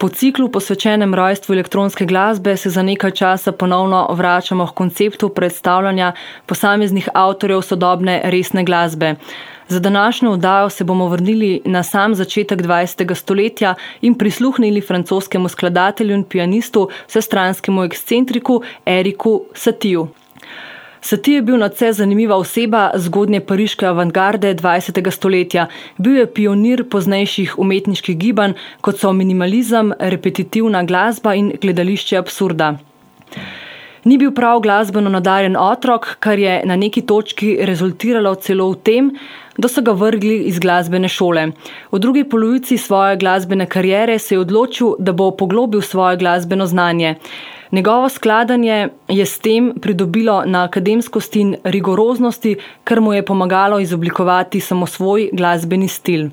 Po ciklu posvečenem rojstvu elektronske glasbe se za nekaj časa ponovno vračamo k konceptu predstavljanja posameznih avtorjev sodobne resne glasbe. Za današnjo vdajo se bomo vrnili na sam začetek 20. stoletja in prisluhnili francoskemu skladatelju in pianistu, vsestranskemu ekscentriku Eriku Satiju. Sati je bil nadse zanimiva oseba zgodnje pariške avantgarde 20. stoletja. Bil je pionir poznejših umetniških gibanj, kot so minimalizem, repetitivna glasba in gledališče absurda. Ni bil prav glasbeno nadarjen otrok, kar je na neki točki rezultiralo celo v tem, da so ga vrgli iz glasbene šole. V drugi polovici svoje glasbene karijere se je odločil, da bo poglobil svoje glasbeno znanje. Njegovo skladanje je s tem pridobilo na akademskosti in rigoroznosti, kar mu je pomagalo izoblikovati samo svoj glasbeni stil.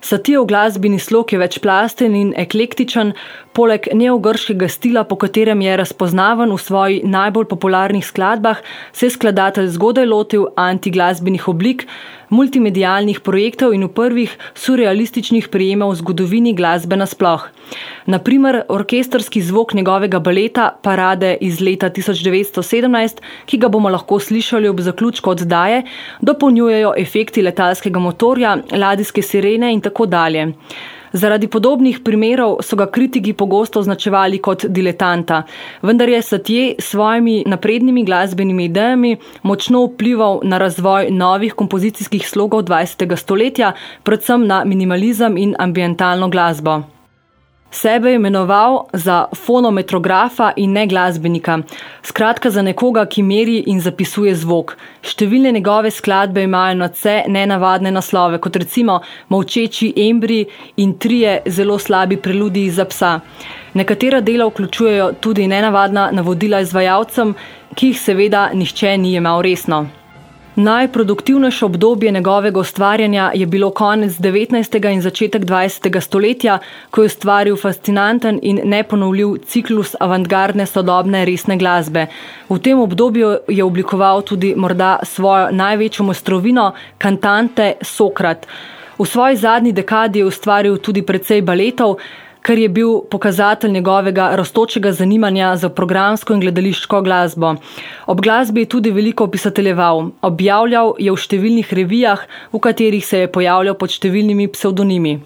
Satijev glasbeni slog je večplasten in eklektičen, poleg neogrškega stila, po katerem je razpoznaven v svojih najbolj popularnih skladbah, se je skladatelj zgodaj lotil antiglasbenih oblik, multimedialnih projektov in v prvih surrealističnih prijemov v zgodovini glasbe nasploh. Naprimer, orkesterski zvok njegovega baleta Parade iz leta 1917, ki ga bomo lahko slišali ob zaključku oddaje, dopolnjujejo efekti letalskega motorja, ladijske sirene in tako dalje. Zaradi podobnih primerov so ga kritiki pogosto označevali kot diletanta, vendar je Satje s svojimi naprednimi glasbenimi idejami močno vplival na razvoj novih kompozicijskih slogov 20. stoletja, predvsem na minimalizem in ambientalno glasbo. Sebe je imenoval za fonometrografa in ne glasbenika, skratka za nekoga, ki meri in zapisuje zvok. Številne njegove skladbe imajo na vse nenavadne naslove, kot recimo Molčeči embri in trije zelo slabi preludiji za psa. Nekatera dela vključujejo tudi nenavadna navodila izvajalcem, ki jih seveda nihče ni imel resno. Najproduktivnejše obdobje njegovega ustvarjanja je bilo konec 19. in začetek 20. stoletja, ko je ustvaril fascinanten in neponovljiv ciklus avantgardne sodobne resne glasbe. V tem obdobju je oblikoval tudi morda svojo največjo mostrovino, kantante Sokrat. V svoji zadnji dekadi je ustvaril tudi precej baletov, kar je bil pokazatelj njegovega rastočega zanimanja za programsko in gledališko glasbo. Ob glasbi je tudi veliko pisateljeval, objavljal je v številnih revijah, v katerih se je pojavljal pod številnimi pseudonimi.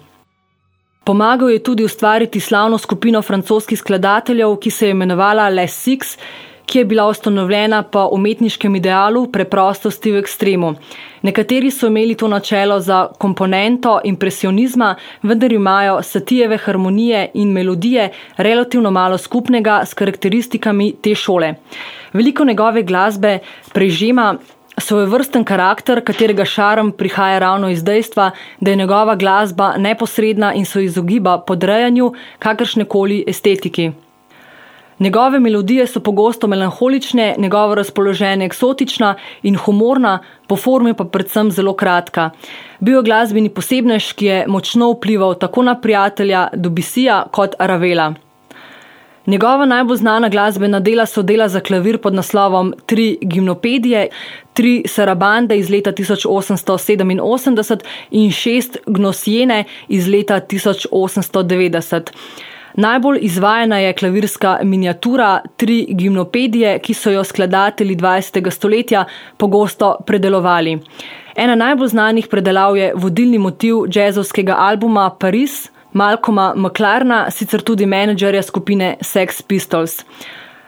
Pomagal je tudi ustvariti slavno skupino francoskih skladateljev, ki se je imenovala Les Six, ki je bila ustanovljena po umetniškem idealu preprostosti v ekstremu. Nekateri so imeli to načelo za komponento impresionizma, vendar imajo satijeve harmonije in melodije relativno malo skupnega s karakteristikami te šole. Veliko njegove glasbe prežema svoj vrsten karakter, katerega šarm prihaja ravno iz dejstva, da je njegova glasba neposredna in se izogiba podrejanju kakršnekoli estetiki. Njegove melodije so pogosto melanholične, njegovo razpoloženje eksotična in humorna, po formi pa predvsem zelo kratka. Bil je glasbeni posebnež, ki je močno vplival tako na prijatelja Dubisija kot Ravela. Njegova najbolj znana glasbena dela so dela za klavir pod naslovom Tri gimnopedije, Tri sarabande iz leta 1887 in Šest gnosjene iz leta 1890. Najbolj izvajana je klavirska miniatura Tri gimnopedije, ki so jo skladatelji 20. stoletja pogosto predelovali. Ena najbolj znanih predelav je vodilni motiv jazzovskega albuma Paris, Malcoma McLarna, sicer tudi menedžerja skupine Sex Pistols.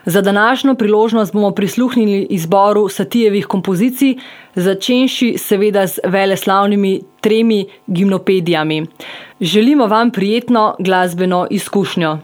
Za današnjo priložnost bomo prisluhnili izboru Satijevih kompozicij, začenši seveda z veleslavnimi tremi gimnopedijami. Želimo vam prijetno glasbeno izkušnjo.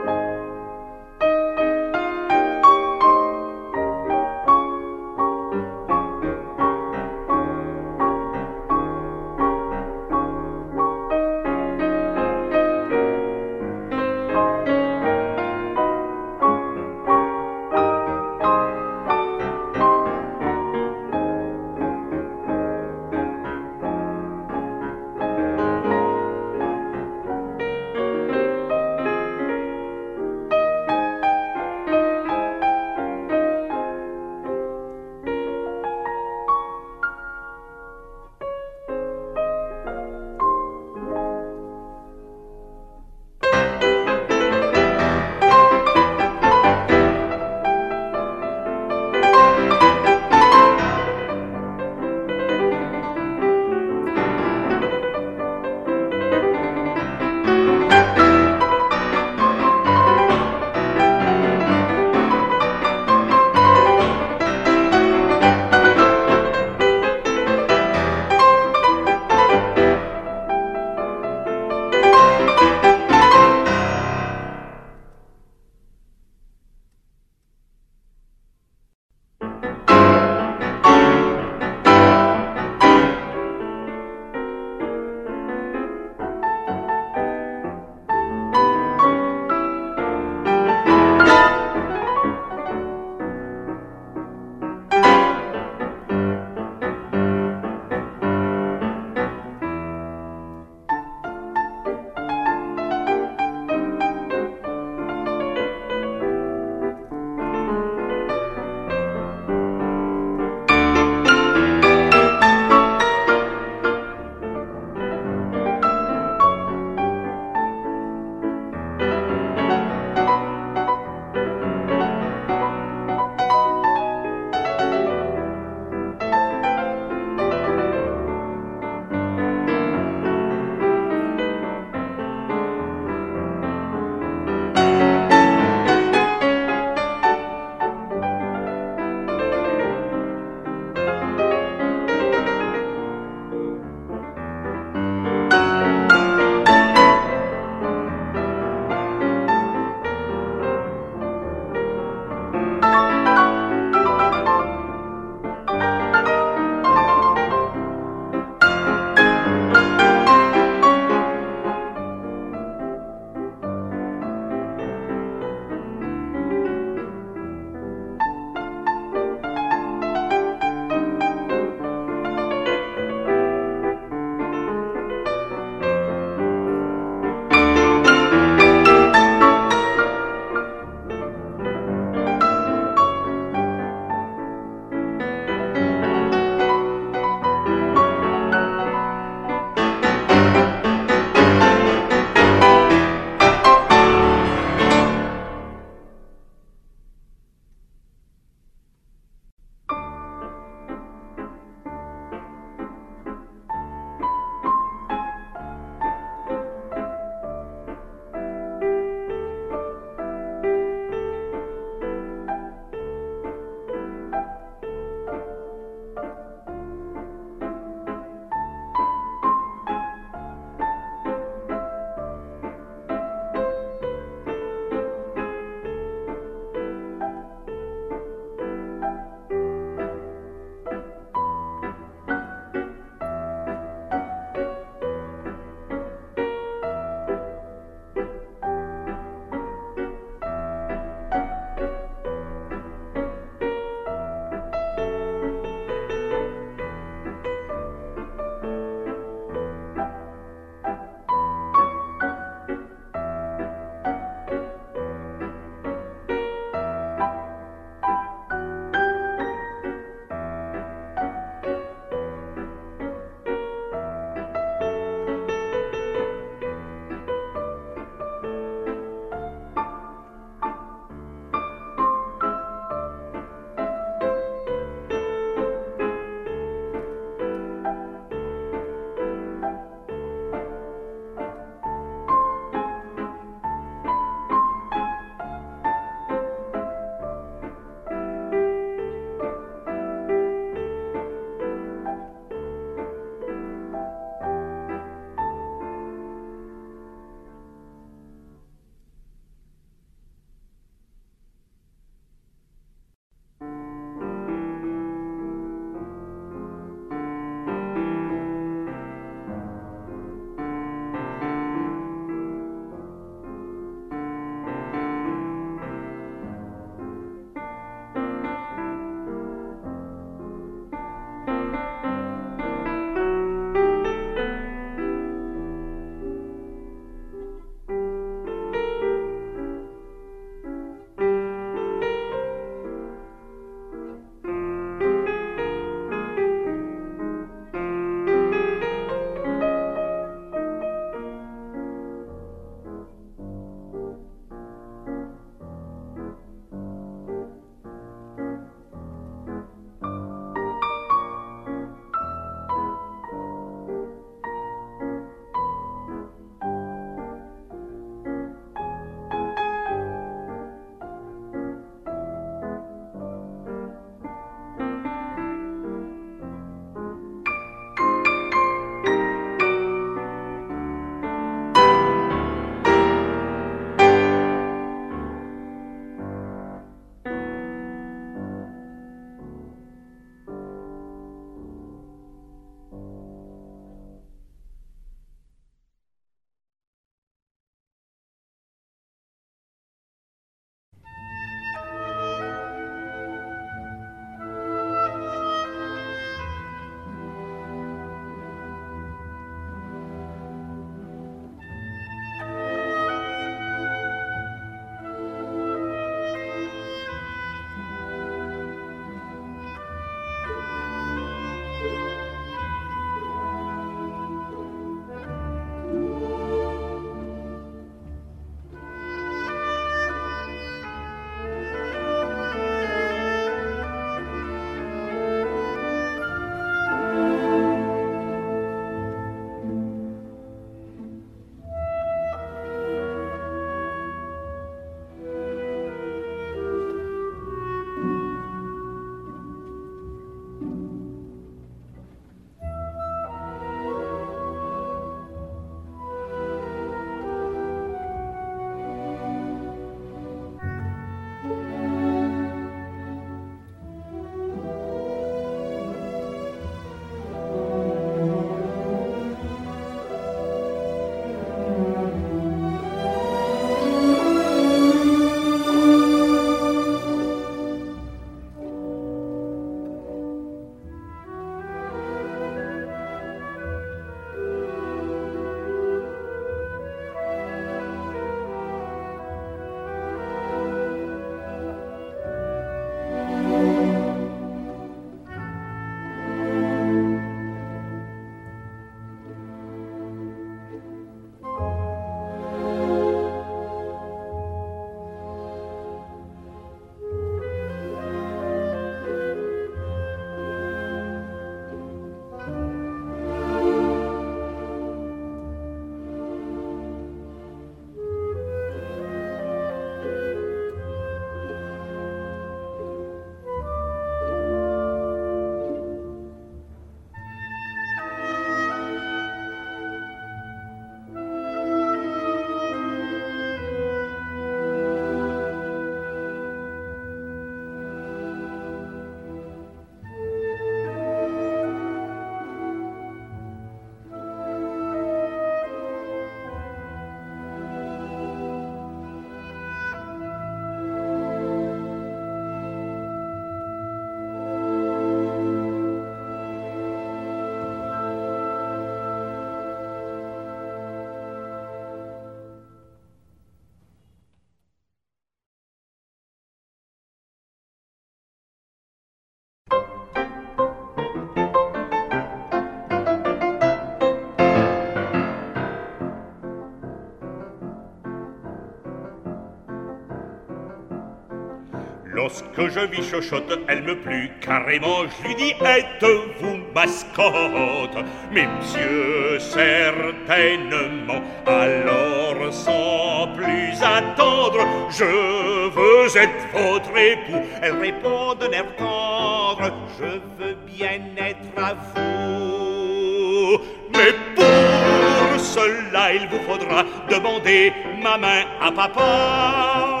Lorsque je vis Chochotte, elle me plut carrément. Je lui dis Êtes-vous mascotte? Mes yeux, certainement. Alors, sans plus attendre, je veux être votre époux. Elle répond d'un air tendre Je veux bien être à vous. Mais pour cela, il vous faudra demander ma main à papa.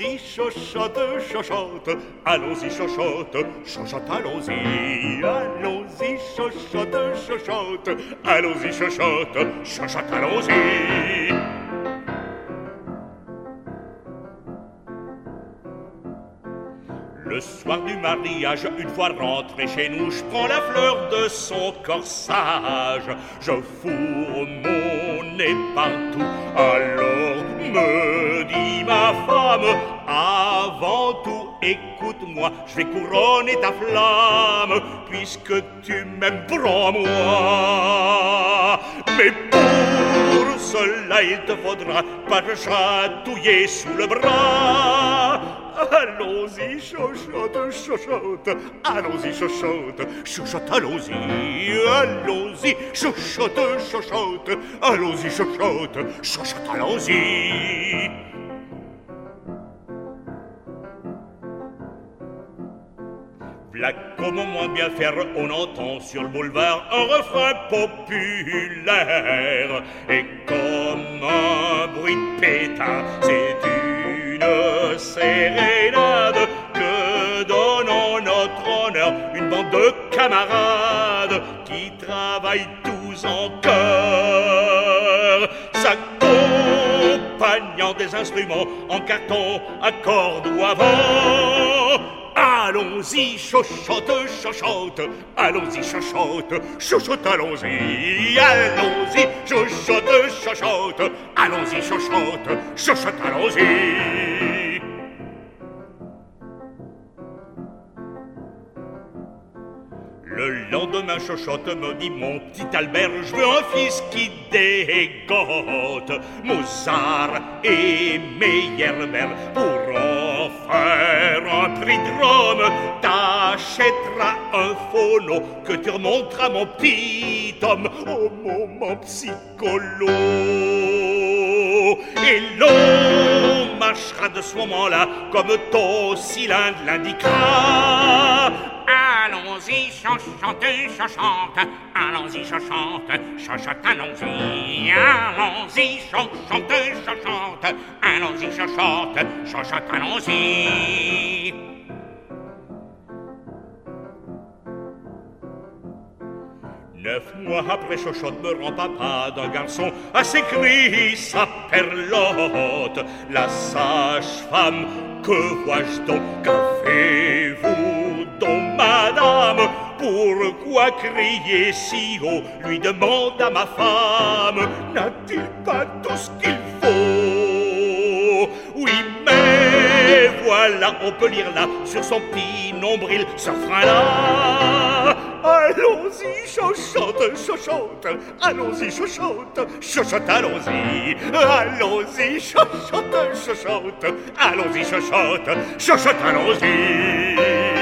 Allons-y, chochotte, chochotte, allons-y, chochotte, chochotte, allons-y, allons-y, chochotte, chochotte, allons-y, chochotte, chochotte, allons-y. Le soir du mariage, une fois rentré chez nous, je prends la fleur de son corsage, je fous mon partout, alors me dit ma femme, avant tout, écoute-moi, je vais couronner ta flamme, puisque tu m'aimes, pour cela, il te faudra pas te chatouiller sous le bras. Allons-y, chochotte, chochotte, allons-y, chochotte, chochotte, allons-y, allons-y, chochotte, chochotte, allons-y, chochotte, chochotte, allons-y. Là, comment moins bien faire, on entend sur le boulevard un refrain populaire. Et comme un bruit de pétard, c'est une sérénade que donne en notre honneur une bande de camarades qui travaillent tous en chœur. S'accompagnant des instruments en carton, à cordes ou à vent. Allons-y, chochotte, chochotte, allons-y, chochotte, chochotte, allons-y, allons-y, chochotte, chochotte, allons-y, chochotte, chochotte, allons-y. Le lendemain, Chochotte me dit Mon petit Albert, je veux un fils qui dégote Mozart et Meyerbeer pour en faire un prix de Rome. T'achèteras un phono que tu remonteras mon petit homme au moment psycholo. Et l'on marchera de ce moment-là comme ton cylindre l'indiquera. Allons-y, chochotte, chochotte, allons-y, chochotte, chochotte, allons-y, allons-y, chochotte, chochotte, allons-y, chochotte, chochotte, allons-y. Neuf mois après, Chochotte me rend papa d'un garçon assez gris, sa perlotte. La sage-femme, que vois-je donc, qu'avez-vous donc, madame? Pourquoi crier si haut? Lui demande à ma femme N'a-t-il pas tout ce qu'il faut? Oui, mais voilà, on peut lire là, sur son petit nombril, ce frein-là Allons-y, chochotte, chochotte, allons-y, chochotte, chochotte, allons-y, allons-y, chochotte, chochotte, allons-y, chochotte, chochotte, allons-y.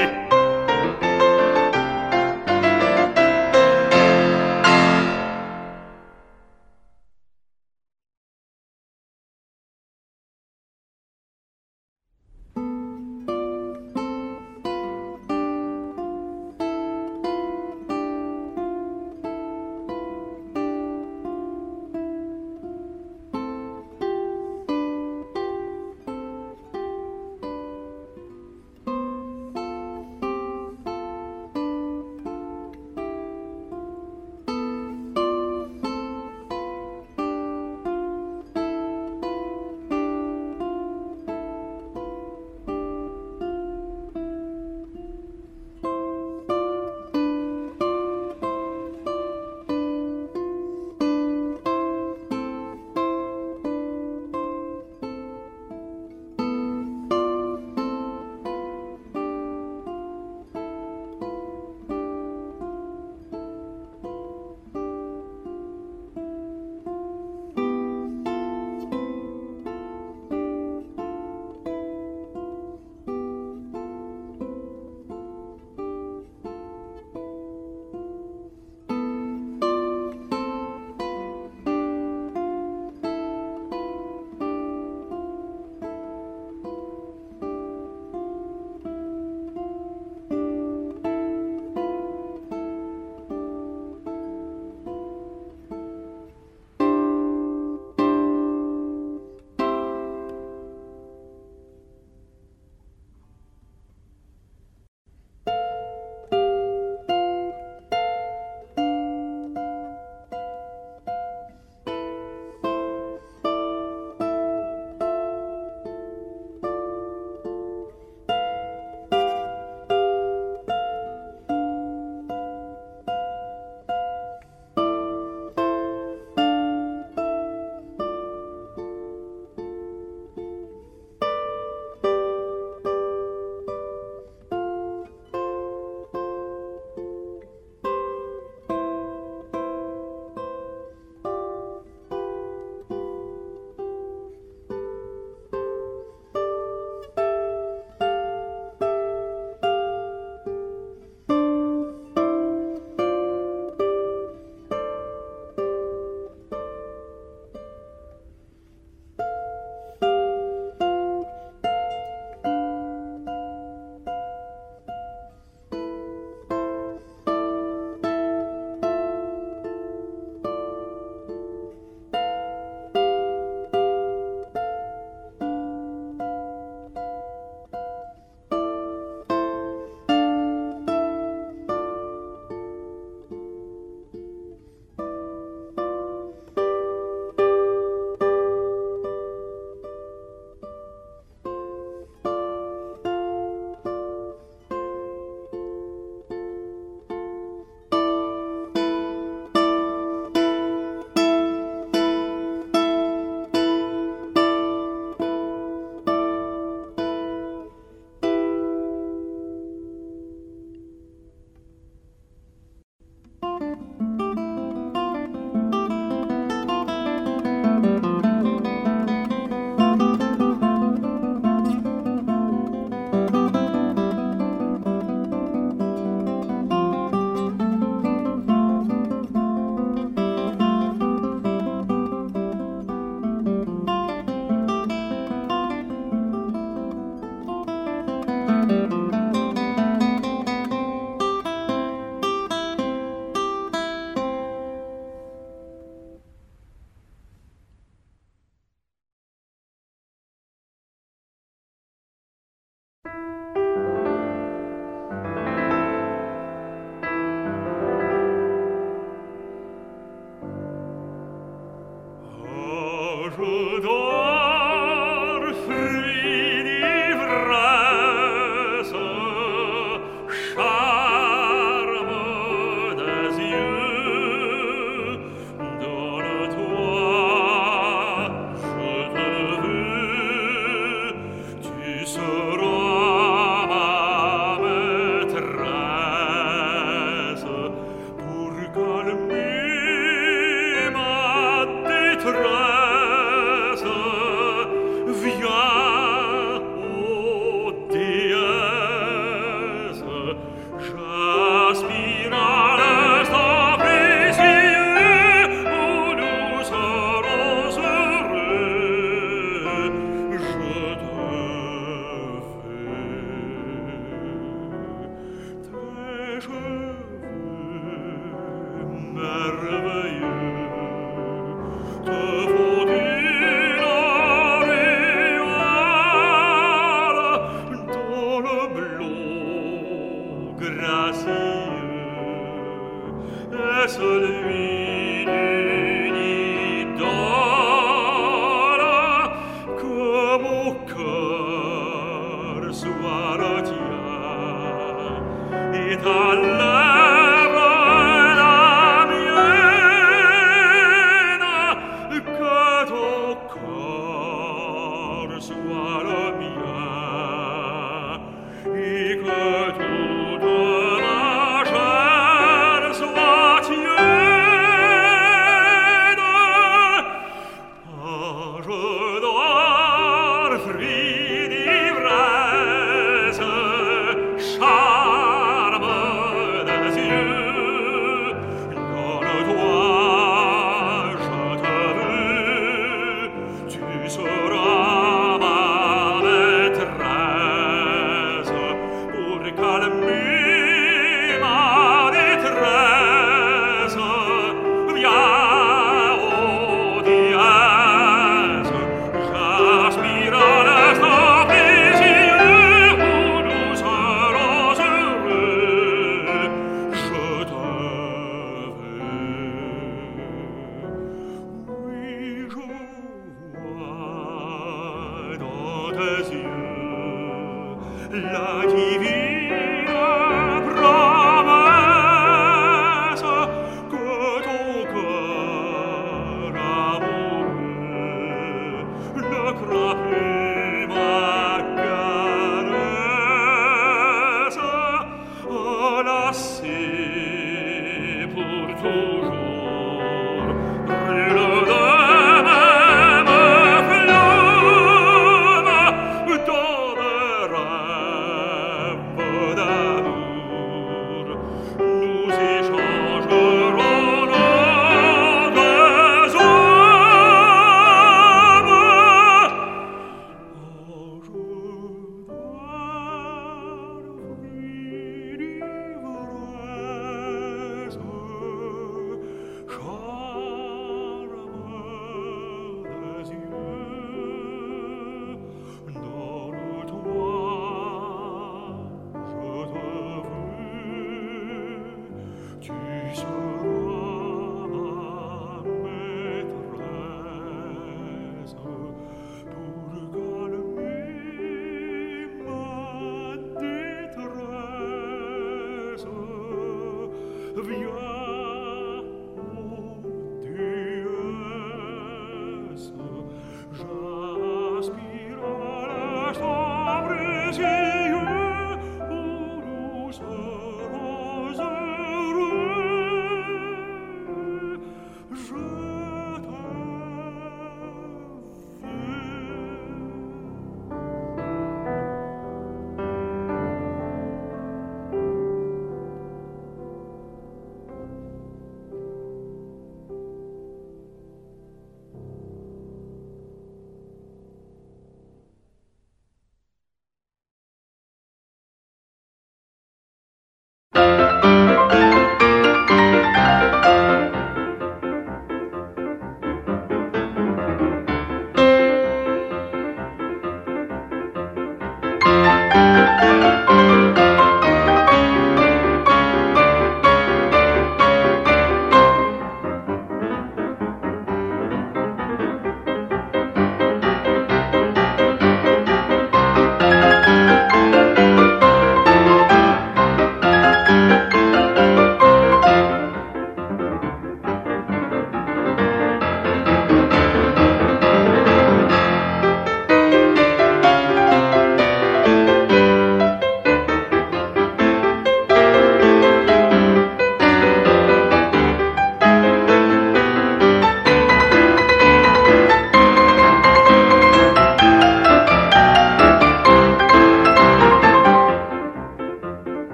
Schön.